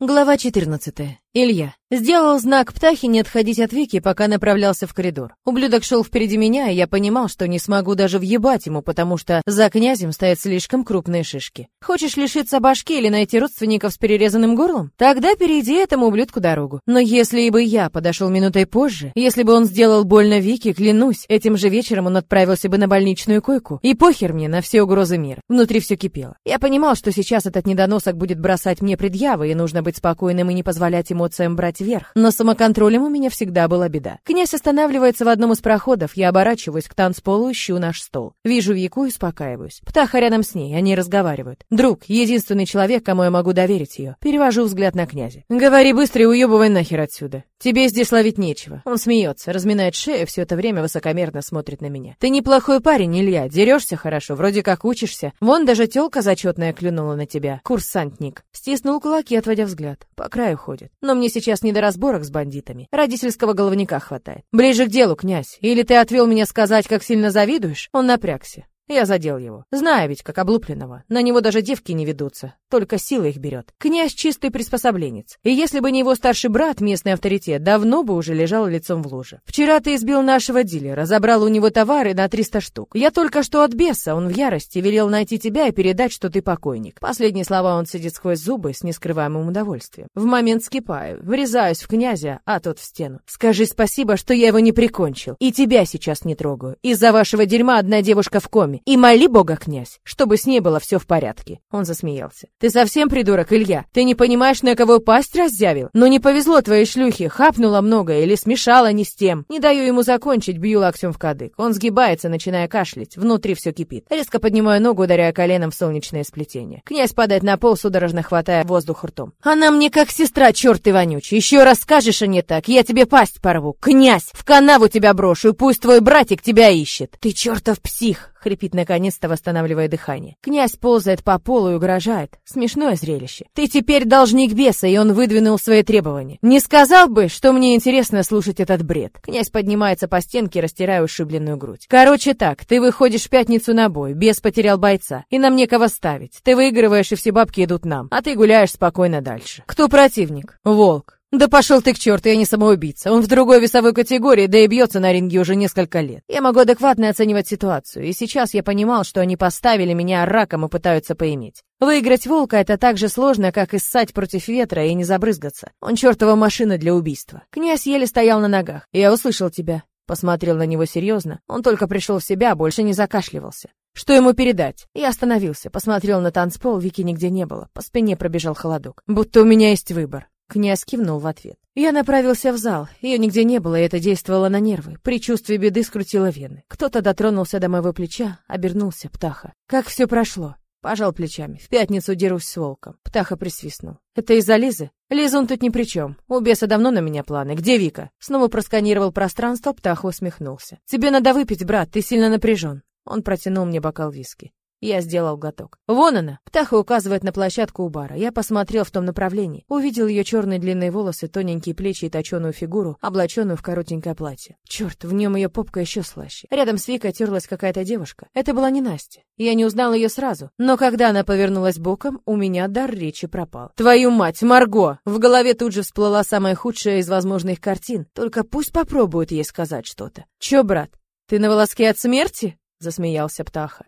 Глава 14. Илья. Сделал знак птахи не отходить от Вики, пока направлялся в коридор. Ублюдок шел впереди меня, и я понимал, что не смогу даже въебать ему, потому что за князем стоят слишком крупные шишки. Хочешь лишиться башки или найти родственников с перерезанным горлом? Тогда перейди этому ублюдку дорогу. Но если бы я подошел минутой позже, если бы он сделал больно Вике, клянусь, этим же вечером он отправился бы на больничную койку. И похер мне на все угрозы мира. Внутри все кипело. Я понимал, что сейчас этот недоносок будет бросать мне предъявы, и нужно быть спокойным и не позволять эмоциям брать верх. Но самоконтролем у меня всегда была беда. Князь останавливается в одном из проходов, я оборачиваюсь к танцполу, ищу наш стол. Вижу Вику и успокаиваюсь. Птаха рядом с ней, они разговаривают. Друг, единственный человек, кому я могу доверить ее. Перевожу взгляд на князя. Говори быстро и уебывай нахер отсюда. Тебе здесь ловить нечего. Он смеется, разминает шею, все это время высокомерно смотрит на меня. Ты неплохой парень, Илья, дерешься хорошо, вроде как учишься. Вон даже тёлка зачетная клюнула на тебя. Курсантник. Стиснул кулаки, отводя взгляд. По краю ходит. Но мне сейчас не до разборок с бандитами. Родительского головника хватает. Ближе к делу, князь. Или ты отвел меня сказать, как сильно завидуешь? Он напрягся. Я задел его. Знаю ведь, как облупленного. На него даже девки не ведутся. Только сила их берет. Князь чистый приспособленец. И если бы не его старший брат, местный авторитет, давно бы уже лежал лицом в луже. Вчера ты избил нашего дилера, забрал у него товары на 300 штук. Я только что от беса, он в ярости, велел найти тебя и передать, что ты покойник. Последние слова он сидит сквозь зубы с нескрываемым удовольствием. В момент скипаю, врезаюсь в князя, а тот в стену. Скажи спасибо, что я его не прикончил. И тебя сейчас не трогаю. Из-за вашего дерьма одна девушка в коме. И моли бога, князь, чтобы с ней было все в порядке. Он засмеялся. Ты совсем придурок, Илья? Ты не понимаешь, на кого пасть раззявил? Но не повезло твоей шлюхе, хапнула много или смешала не с тем. Не даю ему закончить, бью локтем в кадык. Он сгибается, начиная кашлять. Внутри все кипит. Резко поднимаю ногу, ударяя коленом в солнечное сплетение. Князь падает на пол, судорожно хватая воздух ртом. Она мне как сестра, черт ты вонючий. Еще раз скажешь, а не так, я тебе пасть порву. Князь, в канаву тебя брошу, и пусть твой братик тебя ищет. Ты чертов псих, хрипит наконец-то, восстанавливая дыхание. Князь ползает по полу и угрожает. Смешное зрелище. Ты теперь должник беса, и он выдвинул свои требования. Не сказал бы, что мне интересно слушать этот бред. Князь поднимается по стенке, растирая ушибленную грудь. Короче так, ты выходишь в пятницу на бой, бес потерял бойца, и нам некого ставить. Ты выигрываешь, и все бабки идут нам, а ты гуляешь спокойно дальше. Кто противник? Волк. Да пошел ты к черту, я не самоубийца. Он в другой весовой категории, да и бьется на ринге уже несколько лет. Я могу адекватно оценивать ситуацию, и сейчас я понимал, что они поставили меня раком и пытаются поиметь. Выиграть волка — это так же сложно, как и ссать против ветра и не забрызгаться. Он чертова машина для убийства. Князь еле стоял на ногах. Я услышал тебя. Посмотрел на него серьезно. Он только пришел в себя, больше не закашливался. Что ему передать? Я остановился, посмотрел на танцпол, Вики нигде не было. По спине пробежал холодок. Будто у меня есть выбор. Князь кивнул в ответ. Я направился в зал. Ее нигде не было, и это действовало на нервы. Предчувствие беды скрутило вены. Кто-то дотронулся до моего плеча, обернулся Птаха. Как все прошло? Пожал плечами. В пятницу дерусь с волком. Птаха присвистнул. Это из-за Лизы? Лизун тут ни при чем. У беса давно на меня планы. Где Вика? Снова просканировал пространство, Птаха усмехнулся. Тебе надо выпить, брат, ты сильно напряжен. Он протянул мне бокал виски. Я сделал глоток. Вон она. Птаха указывает на площадку у бара. Я посмотрел в том направлении. Увидел ее черные длинные волосы, тоненькие плечи и точеную фигуру, облаченную в коротенькое платье. Черт, в нем ее попка еще слаще. Рядом с Викой терлась какая-то девушка. Это была не Настя. Я не узнал ее сразу. Но когда она повернулась боком, у меня дар речи пропал. Твою мать, Марго! В голове тут же всплыла самая худшая из возможных картин. Только пусть попробует ей сказать что-то. Че, брат, ты на волоске от смерти? Засмеялся Птаха.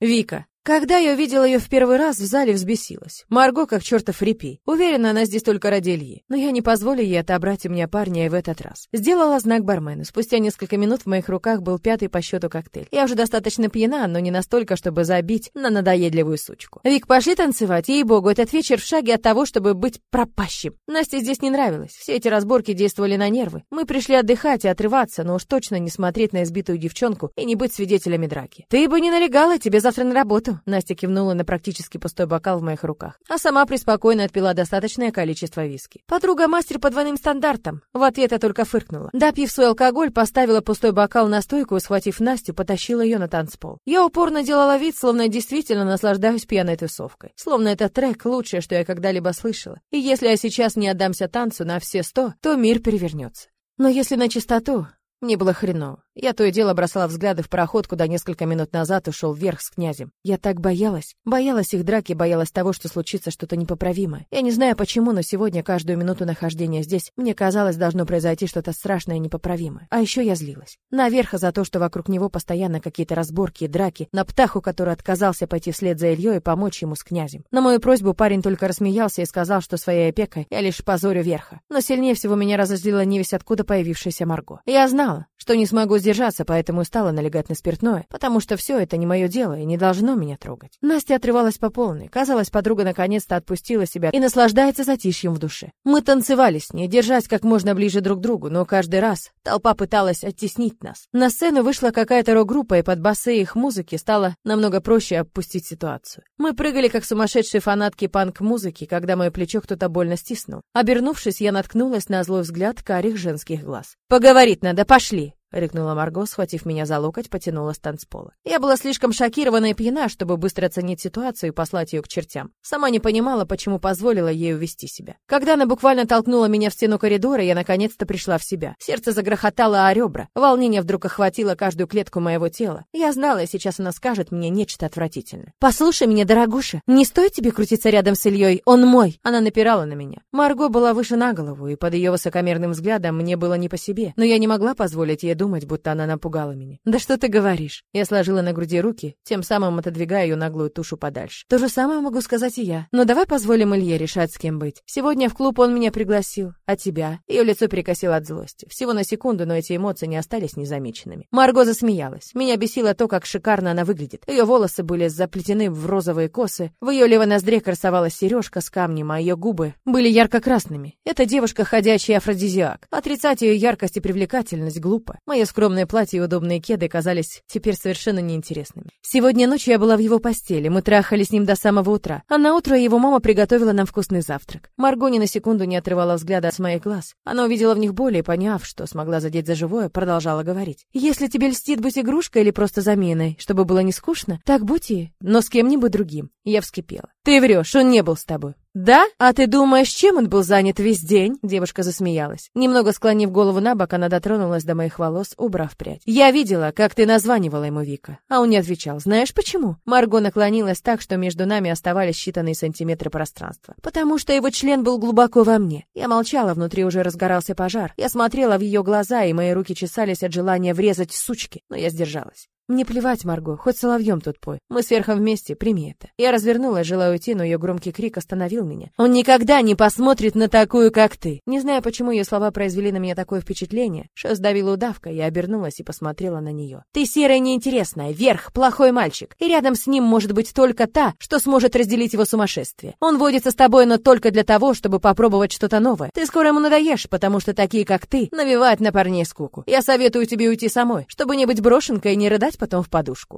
Вика. Когда я увидела ее в первый раз, в зале взбесилась. Марго как чертов репей. Уверена, она здесь только ради Ильи. Но я не позволю ей отобрать у меня парня и в этот раз. Сделала знак бармену. Спустя несколько минут в моих руках был пятый по счету коктейль. Я уже достаточно пьяна, но не настолько, чтобы забить на надоедливую сучку. Вик, пошли танцевать. Ей-богу, этот вечер в шаге от того, чтобы быть пропащим. Насте здесь не нравилось. Все эти разборки действовали на нервы. Мы пришли отдыхать и отрываться, но уж точно не смотреть на избитую девчонку и не быть свидетелями драки. Ты бы не налегала, тебе завтра на работу. Настя кивнула на практически пустой бокал в моих руках, а сама преспокойно отпила достаточное количество виски. Подруга мастер по двойным стандартам. В ответ я только фыркнула. Допив свой алкоголь, поставила пустой бокал на стойку и, схватив Настю, потащила ее на танцпол. Я упорно делала вид, словно действительно наслаждаюсь пьяной тусовкой. Словно этот трек лучшее, что я когда-либо слышала. И если я сейчас не отдамся танцу на все сто, то мир перевернется. Но если на чистоту, мне было хреново. Я то и дело бросала взгляды в проход, куда несколько минут назад ушел вверх с князем. Я так боялась. Боялась их драки, боялась того, что случится что-то непоправимое. Я не знаю почему, но сегодня каждую минуту нахождения здесь мне казалось, должно произойти что-то страшное и непоправимое. А еще я злилась. Наверх за то, что вокруг него постоянно какие-то разборки и драки, на птаху, который отказался пойти вслед за Ильей и помочь ему с князем. На мою просьбу парень только рассмеялся и сказал, что своей опекой я лишь позорю верха. Но сильнее всего меня разозлила невесть откуда появившаяся Марго. Я знала, что не смогу сдержаться, поэтому стала налегать на спиртное, потому что все это не мое дело и не должно меня трогать. Настя отрывалась по полной. Казалось, подруга наконец-то отпустила себя и наслаждается затишьем в душе. Мы танцевали с ней, держась как можно ближе друг к другу, но каждый раз толпа пыталась оттеснить нас. На сцену вышла какая-то рок-группа, и под басы их музыки стало намного проще опустить ситуацию. Мы прыгали как сумасшедшие фанатки панк-музыки, когда мое плечо кто-то больно стиснул. Обернувшись, я наткнулась на злой взгляд карих женских глаз. «Поговорить надо, пошли!» — рыкнула Марго, схватив меня за локоть, потянула с танцпола. Я была слишком шокирована и пьяна, чтобы быстро оценить ситуацию и послать ее к чертям. Сама не понимала, почему позволила ей увести себя. Когда она буквально толкнула меня в стену коридора, я наконец-то пришла в себя. Сердце загрохотало о ребра. Волнение вдруг охватило каждую клетку моего тела. Я знала, сейчас она скажет мне нечто отвратительное. «Послушай меня, дорогуша, не стоит тебе крутиться рядом с Ильей, он мой!» Она напирала на меня. Марго была выше на голову, и под ее высокомерным взглядом мне было не по себе. Но я не могла позволить ей думать, будто она напугала меня. «Да что ты говоришь?» Я сложила на груди руки, тем самым отодвигая ее наглую тушу подальше. То же самое могу сказать и я. Но давай позволим Илье решать, с кем быть. Сегодня в клуб он меня пригласил. А тебя? Ее лицо перекосило от злости. Всего на секунду, но эти эмоции не остались незамеченными. Марго засмеялась. Меня бесило то, как шикарно она выглядит. Ее волосы были заплетены в розовые косы. В ее левой ноздре красовалась сережка с камнем, а ее губы были ярко-красными. Эта девушка ходячий афродизиак. Отрицать ее яркость и привлекательность глупо. Мое скромное платье и удобные кеды казались теперь совершенно неинтересными. Сегодня ночью я была в его постели, мы трахали с ним до самого утра, а на утро его мама приготовила нам вкусный завтрак. Марго ни на секунду не отрывала взгляда от моих глаз. Она увидела в них боль и, поняв, что смогла задеть за живое, продолжала говорить. «Если тебе льстит быть игрушкой или просто заменой, чтобы было не скучно, так будь и, но с кем-нибудь другим». Я вскипела. «Ты врешь, он не был с тобой». «Да? А ты думаешь, чем он был занят весь день?» Девушка засмеялась. Немного склонив голову на бок, она дотронулась до моих волос, убрав прядь. «Я видела, как ты названивала ему, Вика». А он не отвечал. «Знаешь почему?» Марго наклонилась так, что между нами оставались считанные сантиметры пространства. «Потому что его член был глубоко во мне». Я молчала, внутри уже разгорался пожар. Я смотрела в ее глаза, и мои руки чесались от желания врезать сучки, но я сдержалась. Мне плевать, Марго, хоть соловьем тут пой. Мы с вместе, прими это. Я развернулась, желая уйти, но ее громкий крик остановил меня. Он никогда не посмотрит на такую, как ты. Не знаю, почему ее слова произвели на меня такое впечатление. Что сдавила удавка, я обернулась и посмотрела на нее. Ты серая неинтересная, Верх плохой мальчик, и рядом с ним может быть только та, что сможет разделить его сумасшествие. Он водится с тобой, но только для того, чтобы попробовать что-то новое. Ты скоро ему надоешь, потому что такие, как ты, навевают на парней скуку. Я советую тебе уйти самой, чтобы не быть брошенкой и не рыдать потом в подушку.